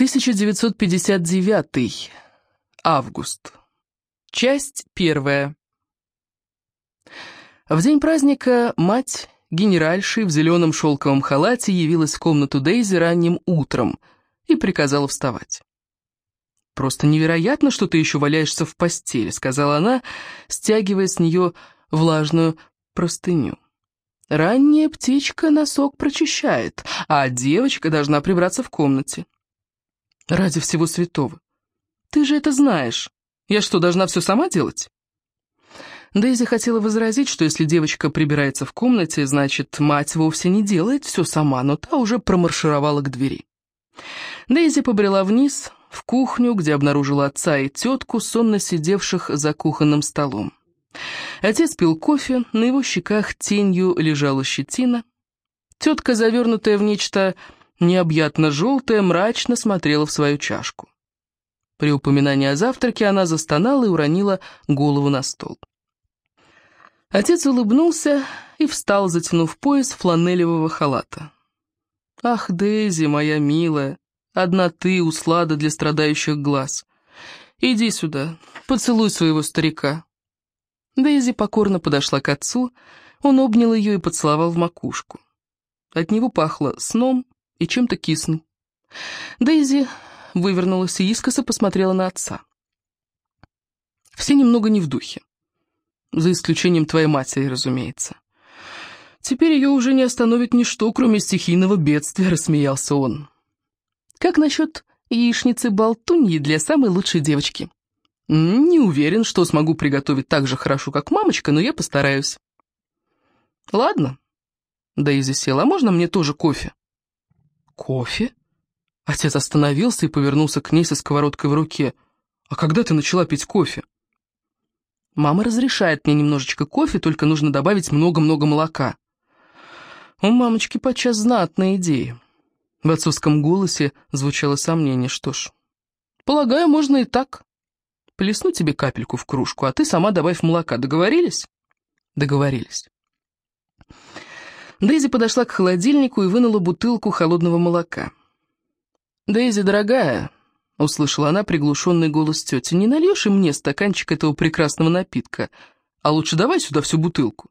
1959. Август. Часть первая. В день праздника мать, генеральши в зеленом шелковом халате, явилась в комнату Дейзи ранним утром и приказала вставать. «Просто невероятно, что ты еще валяешься в постели», — сказала она, стягивая с нее влажную простыню. «Ранняя птичка носок прочищает, а девочка должна прибраться в комнате». Ради всего святого. Ты же это знаешь. Я что, должна все сама делать? Дейзи хотела возразить, что если девочка прибирается в комнате, значит, мать вовсе не делает все сама, но та уже промаршировала к двери. Дейзи побрела вниз, в кухню, где обнаружила отца и тетку, сонно сидевших за кухонным столом. Отец пил кофе, на его щеках тенью лежала щетина. Тетка, завернутая в нечто необъятно желтая, мрачно смотрела в свою чашку. При упоминании о завтраке она застонала и уронила голову на стол. Отец улыбнулся и встал, затянув пояс фланелевого халата. «Ах, Дейзи, моя милая, одна ты, услада для страдающих глаз. Иди сюда, поцелуй своего старика». Дейзи покорно подошла к отцу, он обнял ее и поцеловал в макушку. От него пахло сном и чем-то кислым. Дейзи вывернулась и искоса посмотрела на отца. Все немного не в духе. За исключением твоей матери, разумеется. Теперь ее уже не остановит ничто, кроме стихийного бедствия, рассмеялся он. Как насчет яичницы-болтуньи для самой лучшей девочки? Не уверен, что смогу приготовить так же хорошо, как мамочка, но я постараюсь. Ладно. Дейзи села. А можно мне тоже кофе? «Кофе?» Отец остановился и повернулся к ней со сковородкой в руке. «А когда ты начала пить кофе?» «Мама разрешает мне немножечко кофе, только нужно добавить много-много молока». У мамочки подчас знатные идеи. В отцовском голосе звучало сомнение, что ж. «Полагаю, можно и так. Плесну тебе капельку в кружку, а ты сама добавь молока. Договорились?» «Договорились». Дейзи подошла к холодильнику и вынула бутылку холодного молока. «Дейзи, дорогая», — услышала она приглушенный голос тети, — «не нальешь и мне стаканчик этого прекрасного напитка, а лучше давай сюда всю бутылку».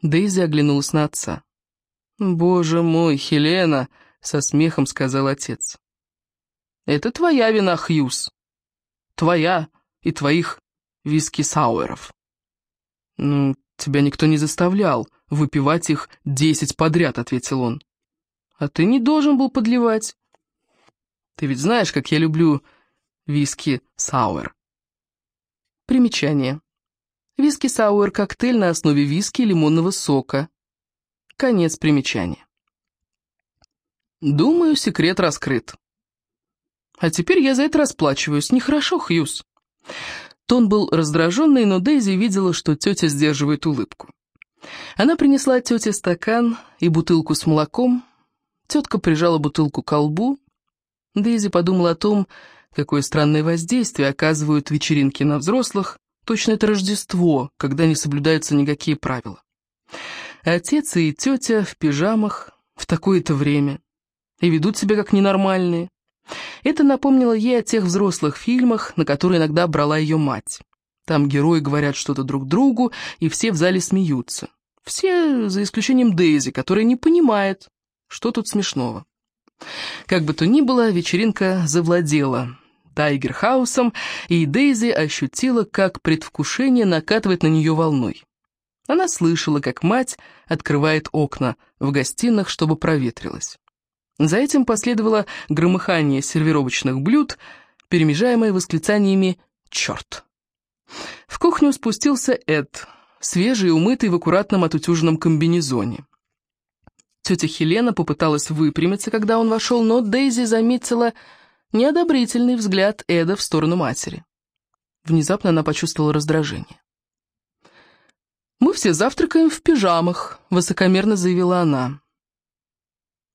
Дейзи оглянулась на отца. «Боже мой, Хелена!» — со смехом сказал отец. «Это твоя вина, Хьюз. Твоя и твоих виски-сауэров». «Ну, тебя никто не заставлял», выпивать их десять подряд», — ответил он. «А ты не должен был подливать. Ты ведь знаешь, как я люблю виски сауэр». Примечание. Виски сауэр – коктейль на основе виски и лимонного сока. Конец примечания. Думаю, секрет раскрыт. А теперь я за это расплачиваюсь. Нехорошо, Хьюз. Тон был раздраженный, но Дейзи видела, что тетя сдерживает улыбку. Она принесла тете стакан и бутылку с молоком. Тетка прижала бутылку к колбу. Дейзи подумала о том, какое странное воздействие оказывают вечеринки на взрослых. Точно это Рождество, когда не соблюдаются никакие правила. Отец и тетя в пижамах в такое-то время и ведут себя как ненормальные. Это напомнило ей о тех взрослых фильмах, на которые иногда брала ее мать. Там герои говорят что-то друг другу, и все в зале смеются. Все, за исключением Дейзи, которая не понимает, что тут смешного. Как бы то ни было, вечеринка завладела Тайгерхаусом, и Дейзи ощутила, как предвкушение накатывает на нее волной. Она слышала, как мать открывает окна в гостиных, чтобы проветрилось. За этим последовало громыхание сервировочных блюд, перемежаемое восклицаниями «Черт!». В кухню спустился Эд, свежий и умытый в аккуратном отутюженном комбинезоне. Тетя Хелена попыталась выпрямиться, когда он вошел, но Дейзи заметила неодобрительный взгляд Эда в сторону матери. Внезапно она почувствовала раздражение. «Мы все завтракаем в пижамах», — высокомерно заявила она.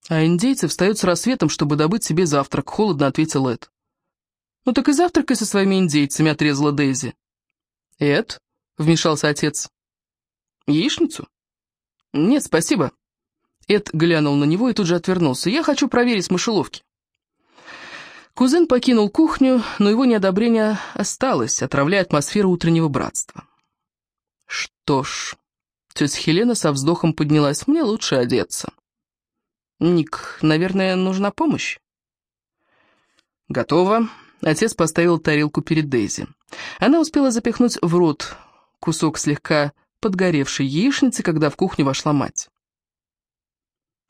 «А индейцы встают с рассветом, чтобы добыть себе завтрак», — холодно ответил Эд. «Ну так и завтракай со своими индейцами», — отрезала Дейзи. «Эд?» — вмешался отец. «Яичницу?» «Нет, спасибо». Эд глянул на него и тут же отвернулся. «Я хочу проверить мышеловки». Кузен покинул кухню, но его неодобрение осталось, отравляя атмосферу утреннего братства. Что ж, тетя Хелена со вздохом поднялась, мне лучше одеться. Ник, наверное, нужна помощь? Готово. Отец поставил тарелку перед Дейзи. Она успела запихнуть в рот кусок слегка подгоревшей яичницы, когда в кухню вошла мать.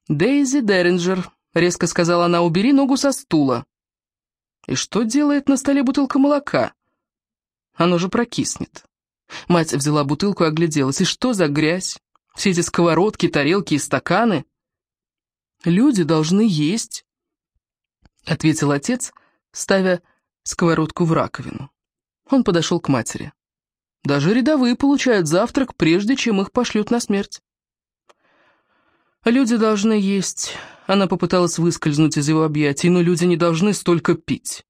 «Дейзи Деринджер», — резко сказала она, — «убери ногу со стула». И что делает на столе бутылка молока? Оно же прокиснет. Мать взяла бутылку и огляделась. И что за грязь? Все эти сковородки, тарелки и стаканы? Люди должны есть, ответил отец, ставя сковородку в раковину. Он подошел к матери. Даже рядовые получают завтрак, прежде чем их пошлют на смерть. Люди должны есть, она попыталась выскользнуть из его объятий, но люди не должны столько пить.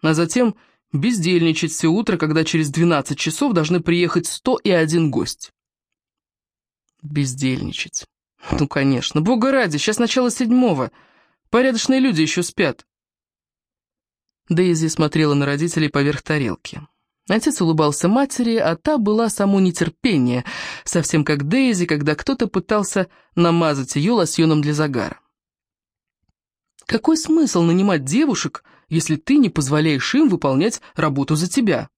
А затем бездельничать все утро, когда через 12 часов должны приехать 101 гость. Бездельничать. Ну, конечно. Бога ради, сейчас начало седьмого. Порядочные люди еще спят. Дейзи смотрела на родителей поверх тарелки. Отец улыбался матери, а та была само нетерпение, совсем как Дейзи, когда кто-то пытался намазать ее лосьоном для загара. Какой смысл нанимать девушек, если ты не позволяешь им выполнять работу за тебя?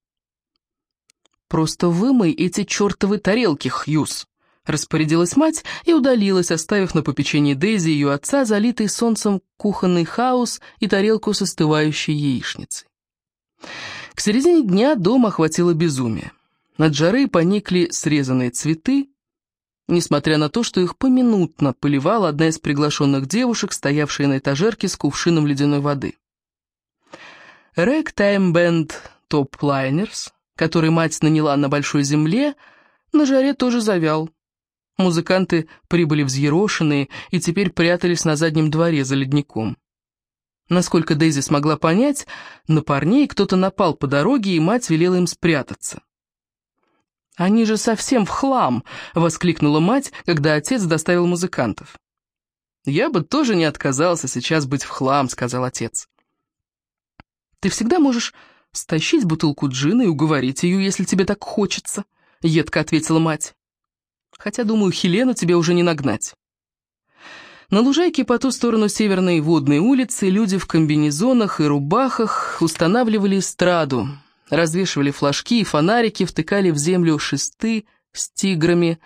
«Просто вымой эти чертовы тарелки, Хьюз», — распорядилась мать и удалилась, оставив на попечении Дейзи ее отца, залитый солнцем кухонный хаос и тарелку с остывающей яичницей. К середине дня дом охватило безумие. Над жары поникли срезанные цветы, несмотря на то, что их поминутно поливала одна из приглашенных девушек, стоявшая на этажерке с кувшином ледяной воды. Band Top Liners, который мать наняла на Большой Земле, на жаре тоже завял. Музыканты прибыли взъерошенные и теперь прятались на заднем дворе за ледником. Насколько Дейзи смогла понять, на парней кто-то напал по дороге, и мать велела им спрятаться. «Они же совсем в хлам!» — воскликнула мать, когда отец доставил музыкантов. «Я бы тоже не отказался сейчас быть в хлам», — сказал отец. «Ты всегда можешь стащить бутылку джина и уговорить ее, если тебе так хочется», — едко ответила мать. «Хотя, думаю, Хелену тебе уже не нагнать». На лужайке по ту сторону северной водной улицы люди в комбинезонах и рубахах устанавливали эстраду, развешивали флажки и фонарики, втыкали в землю шесты с тиграми.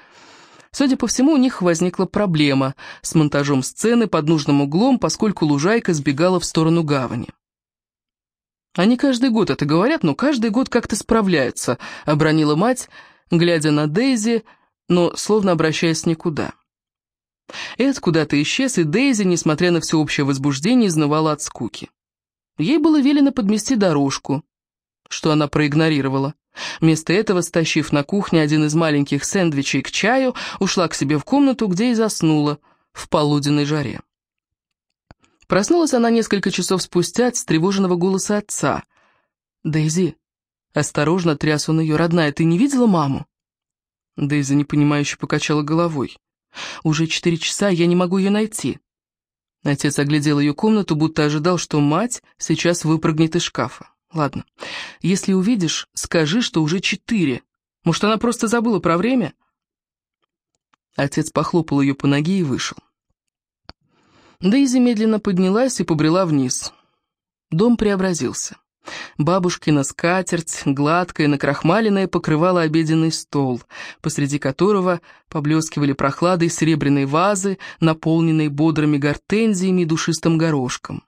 Судя по всему, у них возникла проблема с монтажом сцены под нужным углом, поскольку лужайка сбегала в сторону гавани. «Они каждый год это говорят, но каждый год как-то справляются», — обронила мать, глядя на Дейзи, но словно обращаясь никуда. Эд куда-то исчез, и Дейзи, несмотря на всеобщее возбуждение, изнывала от скуки. Ей было велено подмести дорожку, что она проигнорировала. Вместо этого, стащив на кухне один из маленьких сэндвичей к чаю, ушла к себе в комнату, где и заснула в полуденной жаре. Проснулась она несколько часов спустя от встревоженного голоса отца. «Дейзи!» Осторожно тряс он ее. «Родная, ты не видела маму?» Дейзи непонимающе покачала головой. Уже четыре часа, я не могу ее найти». Отец оглядел ее комнату, будто ожидал, что мать сейчас выпрыгнет из шкафа. «Ладно, если увидишь, скажи, что уже четыре. Может, она просто забыла про время?» Отец похлопал ее по ноге и вышел. Дейзи медленно поднялась и побрела вниз. Дом преобразился. Бабушкина скатерть, гладкая, накрахмаленная, покрывала обеденный стол, посреди которого поблескивали прохладой серебряные вазы, наполненные бодрыми гортензиями и душистым горошком.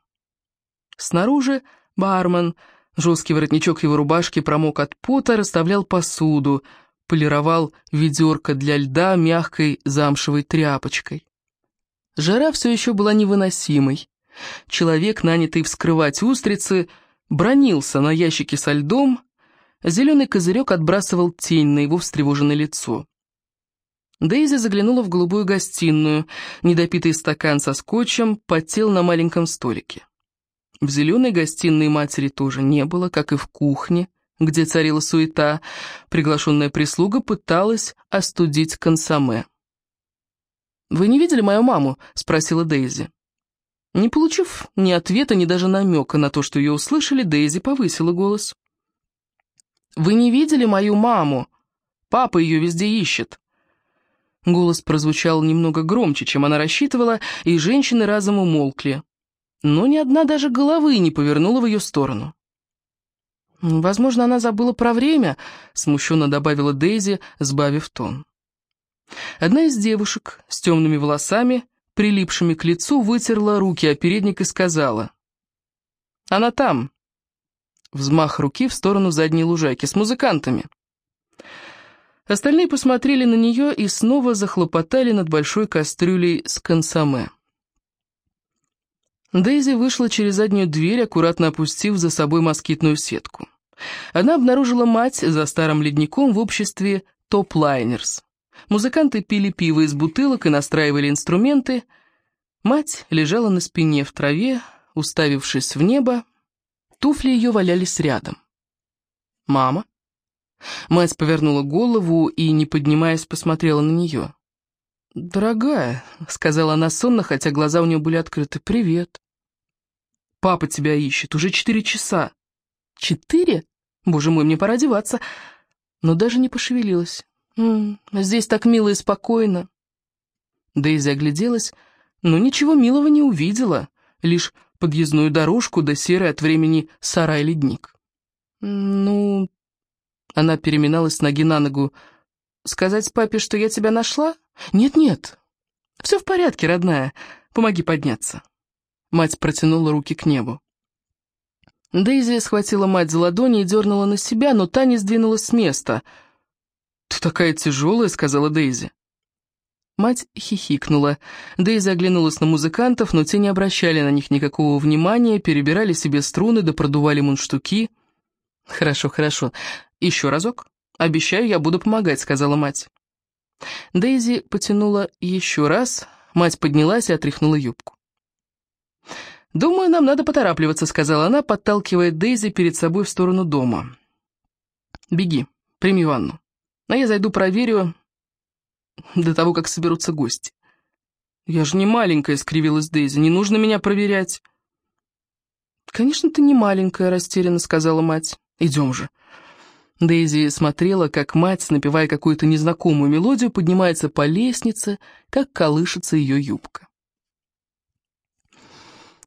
Снаружи бармен, жесткий воротничок его рубашки промок от пота, расставлял посуду, полировал ведерко для льда мягкой замшевой тряпочкой. Жара все еще была невыносимой. Человек, нанятый вскрывать устрицы, бронился на ящике со льдом, зеленый козырек отбрасывал тень на его встревоженное лицо. Дейзи заглянула в голубую гостиную, недопитый стакан со скотчем потел на маленьком столике. В зеленой гостиной матери тоже не было, как и в кухне, где царила суета, приглашенная прислуга пыталась остудить консоме. «Вы не видели мою маму?» — спросила Дейзи. Не получив ни ответа, ни даже намека на то, что ее услышали, Дейзи повысила голос. «Вы не видели мою маму? Папа ее везде ищет». Голос прозвучал немного громче, чем она рассчитывала, и женщины разом умолкли. Но ни одна даже головы не повернула в ее сторону. «Возможно, она забыла про время», — смущенно добавила Дейзи, сбавив тон. Одна из девушек с темными волосами, прилипшими к лицу, вытерла руки о передник и сказала. «Она там». Взмах руки в сторону задней лужайки с музыкантами. Остальные посмотрели на нее и снова захлопотали над большой кастрюлей с консоме. Дейзи вышла через заднюю дверь, аккуратно опустив за собой москитную сетку. Она обнаружила мать за старым ледником в обществе топ-лайнерс. Музыканты пили пиво из бутылок и настраивали инструменты. Мать лежала на спине в траве, уставившись в небо. Туфли ее валялись рядом. «Мама?» Мать повернула голову и, не поднимаясь, посмотрела на нее. «Дорогая», — сказала она сонно, хотя глаза у нее были открыты, — «привет». «Папа тебя ищет, уже четыре часа». «Четыре? Боже мой, мне пора одеваться». Но даже не пошевелилась. «М -м, «Здесь так мило и спокойно». Дейзи огляделась, но ничего милого не увидела, лишь подъездную дорожку да серый от времени сарай-ледник. «Ну...» Она переминалась с ноги на ногу. «Сказать папе, что я тебя нашла? Нет-нет. Все в порядке, родная. Помоги подняться». Мать протянула руки к небу. Дейзи схватила мать за ладони и дернула на себя, но та не сдвинулась с места. «Ты такая тяжелая», — сказала Дейзи. Мать хихикнула. Дейзи оглянулась на музыкантов, но те не обращали на них никакого внимания, перебирали себе струны да продували мундштуки. «Хорошо, хорошо. Еще разок. Обещаю, я буду помогать», — сказала мать. Дейзи потянула еще раз, мать поднялась и отряхнула юбку. «Думаю, нам надо поторапливаться», — сказала она, подталкивая Дейзи перед собой в сторону дома. «Беги, прими ванну. А я зайду проверю до того, как соберутся гости». «Я же не маленькая», — скривилась Дейзи, — «не нужно меня проверять». «Конечно, ты не маленькая», — растерянно сказала мать. «Идем же». Дейзи смотрела, как мать, напевая какую-то незнакомую мелодию, поднимается по лестнице, как колышется ее юбка.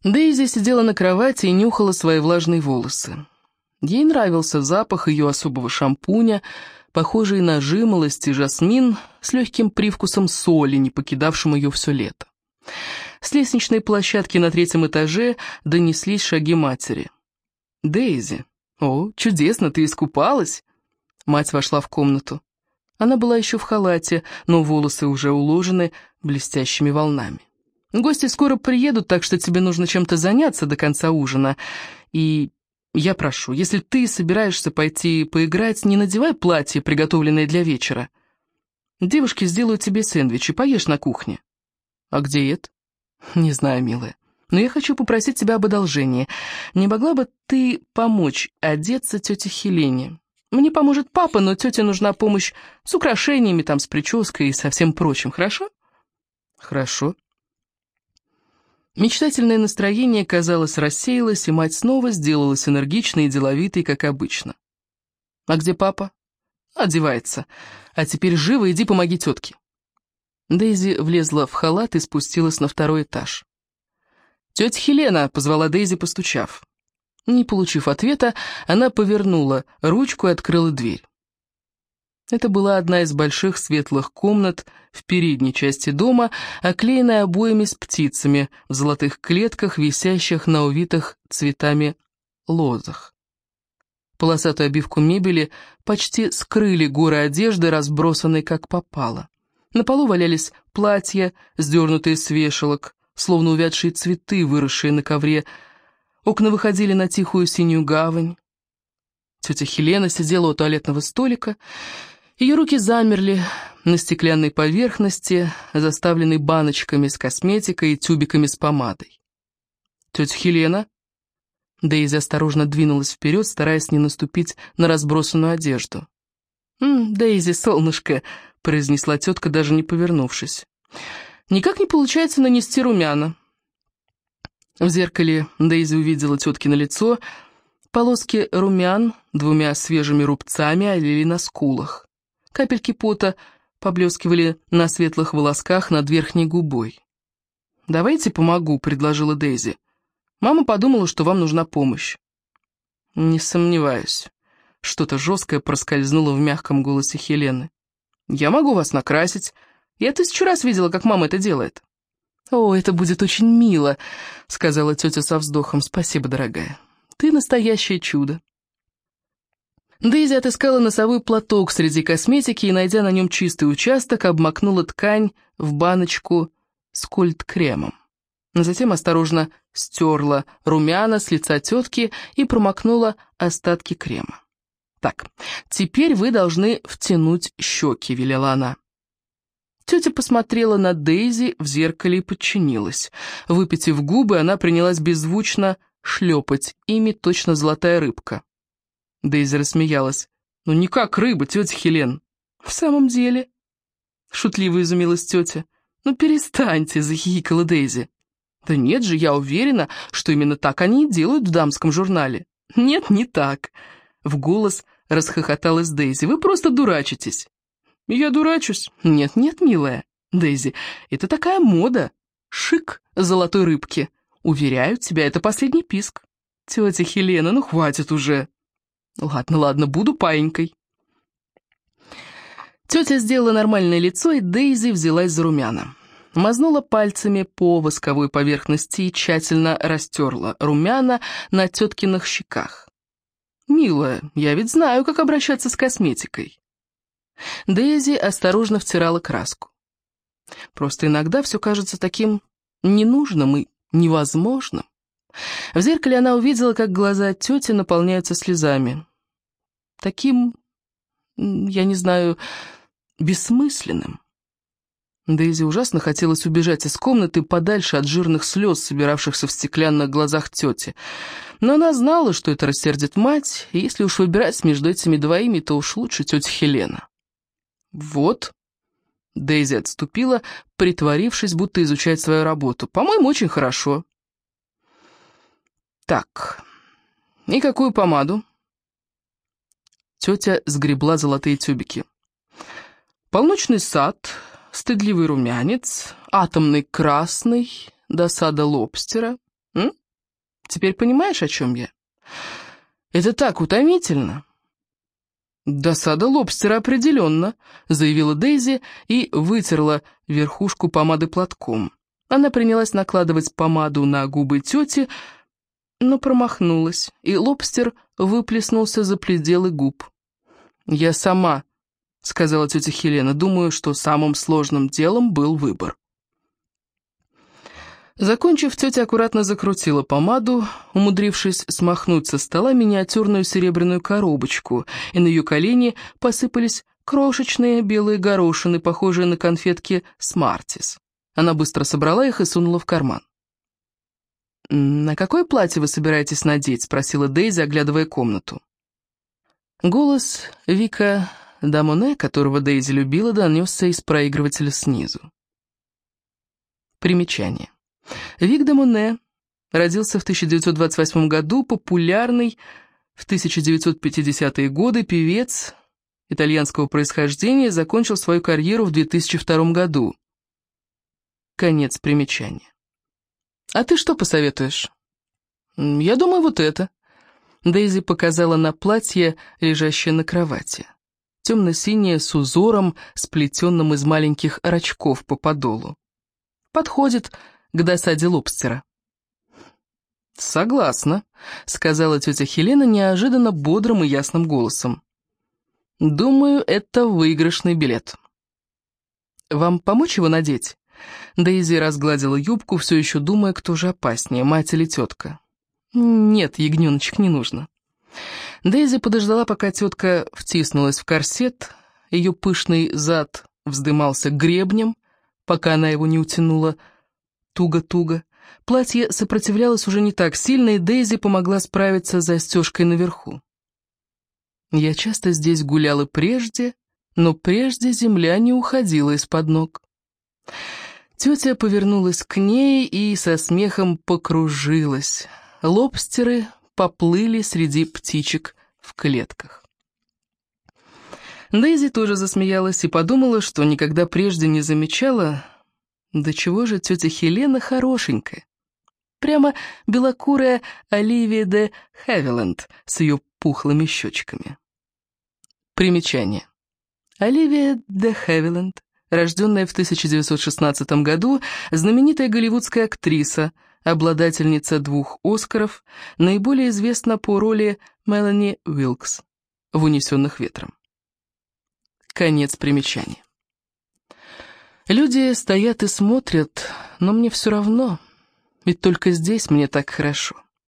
Дейзи сидела на кровати и нюхала свои влажные волосы. Ей нравился запах ее особого шампуня, похожий на жимолость и жасмин с легким привкусом соли, не покидавшим ее все лето. С лестничной площадки на третьем этаже донеслись шаги матери. «Дейзи, о, чудесно, ты искупалась?» Мать вошла в комнату. Она была еще в халате, но волосы уже уложены блестящими волнами. Гости скоро приедут, так что тебе нужно чем-то заняться до конца ужина. И я прошу, если ты собираешься пойти поиграть, не надевай платье, приготовленное для вечера. Девушки сделают тебе сэндвичи, поешь на кухне. А где это? Не знаю, милая. Но я хочу попросить тебя об одолжении. Не могла бы ты помочь одеться тете Хелене? Мне поможет папа, но тете нужна помощь с украшениями, там, с прической и со всем прочим, хорошо? Хорошо. Мечтательное настроение, казалось, рассеялось, и мать снова сделалась энергичной и деловитой, как обычно. «А где папа?» «Одевается. А теперь живо иди помоги тетке». Дейзи влезла в халат и спустилась на второй этаж. «Тетя Хелена!» — позвала Дейзи, постучав. Не получив ответа, она повернула ручку и открыла дверь. Это была одна из больших светлых комнат в передней части дома, оклеенная обоями с птицами в золотых клетках, висящих на увитых цветами лозах. Полосатую обивку мебели почти скрыли горы одежды, разбросанной как попало. На полу валялись платья, сдернутые с вешалок, словно увядшие цветы, выросшие на ковре. Окна выходили на тихую синюю гавань. Тетя Хелена сидела у туалетного столика ее руки замерли на стеклянной поверхности, заставленной баночками с косметикой и тюбиками с помадой. «Тетя Хелена?» Дейзи осторожно двинулась вперед, стараясь не наступить на разбросанную одежду. «М, «Дейзи, солнышко», — произнесла тетка, даже не повернувшись. «Никак не получается нанести румяна». В зеркале Дейзи увидела тетки на лицо, полоски румян двумя свежими рубцами олили на скулах. Капельки пота поблескивали на светлых волосках над верхней губой. «Давайте помогу», — предложила Дейзи. «Мама подумала, что вам нужна помощь». «Не сомневаюсь». Что-то жесткое проскользнуло в мягком голосе Хелены. «Я могу вас накрасить. Я тысячу раз видела, как мама это делает». «О, это будет очень мило», — сказала тетя со вздохом. «Спасибо, дорогая. Ты настоящее чудо». Дейзи отыскала носовой платок среди косметики и, найдя на нем чистый участок, обмакнула ткань в баночку с кольт-кремом. Затем осторожно стерла румяна с лица тетки и промокнула остатки крема. «Так, теперь вы должны втянуть щеки», — велела она. Тетя посмотрела на Дейзи в зеркале и подчинилась. Выпитив губы, она принялась беззвучно шлепать, ими точно золотая рыбка. Дейзи рассмеялась. «Ну не как рыба, тетя Хелен». «В самом деле?» Шутливо изумилась тетя. «Ну перестаньте», — захихикала Дейзи. «Да нет же, я уверена, что именно так они и делают в дамском журнале». «Нет, не так», — в голос расхохоталась Дейзи. «Вы просто дурачитесь». «Я дурачусь?» «Нет, нет, милая. Дейзи, это такая мода. Шик золотой рыбки. Уверяю тебя, это последний писк. Тетя Хелена, ну хватит уже». «Ладно, ладно, буду паинькой». Тетя сделала нормальное лицо, и Дейзи взялась за румяна. Мазнула пальцами по восковой поверхности и тщательно растерла румяна на теткиных щеках. «Милая, я ведь знаю, как обращаться с косметикой». Дейзи осторожно втирала краску. Просто иногда все кажется таким ненужным и невозможным. В зеркале она увидела, как глаза тети наполняются слезами. Таким, я не знаю, бессмысленным. Дейзи ужасно хотелось убежать из комнаты подальше от жирных слез, собиравшихся в стеклянных глазах тети. Но она знала, что это рассердит мать, и если уж выбирать между этими двоими, то уж лучше тетя Хелена. «Вот», — Дейзи отступила, притворившись, будто изучает свою работу. «По-моему, очень хорошо». «Так, и какую помаду?» Тетя сгребла золотые тюбики. «Полночный сад, стыдливый румянец, атомный красный, досада лобстера. М? Теперь понимаешь, о чем я? Это так утомительно». «Досада лобстера определенно», — заявила Дейзи и вытерла верхушку помады платком. Она принялась накладывать помаду на губы тети, но промахнулась, и лобстер выплеснулся за пределы губ. «Я сама», — сказала тетя Хелена, — «думаю, что самым сложным делом был выбор». Закончив, тетя аккуратно закрутила помаду, умудрившись смахнуть со стола миниатюрную серебряную коробочку, и на ее колени посыпались крошечные белые горошины, похожие на конфетки «Смартис». Она быстро собрала их и сунула в карман. «На какое платье вы собираетесь надеть?» — спросила Дейзи, оглядывая комнату. Голос Вика Дамоне, которого Дейзи любила, донесся из проигрывателя снизу. Примечание. Вик де Моне родился в 1928 году, популярный в 1950-е годы певец итальянского происхождения, закончил свою карьеру в 2002 году. Конец примечания. «А ты что посоветуешь?» «Я думаю, вот это». Дейзи показала на платье, лежащее на кровати. Темно-синее с узором, сплетенным из маленьких рачков по подолу. Подходит к досаде лобстера. «Согласна», — сказала тетя Хелена неожиданно бодрым и ясным голосом. «Думаю, это выигрышный билет». «Вам помочь его надеть?» Дейзи разгладила юбку, все еще думая, кто же опаснее, мать или тетка. «Нет, ягненочек, не нужно». Дейзи подождала, пока тетка втиснулась в корсет, ее пышный зад вздымался гребнем, пока она его не утянула туго-туго. Платье сопротивлялось уже не так сильно, и Дейзи помогла справиться с застежкой наверху. Я часто здесь гуляла прежде, но прежде земля не уходила из-под ног. Тетя повернулась к ней и со смехом покружилась. Лобстеры поплыли среди птичек в клетках. Дейзи тоже засмеялась и подумала, что никогда прежде не замечала, до чего же тетя Хелена хорошенькая. Прямо белокурая Оливия де Хевиленд с ее пухлыми щечками. Примечание. Оливия де Хевиленд, рожденная в 1916 году, знаменитая голливудская актриса, обладательница двух «Оскаров», наиболее известна по роли Мелани Уилкс в «Унесенных ветром». Конец примечания. Люди стоят и смотрят, но мне все равно, ведь только здесь мне так хорошо.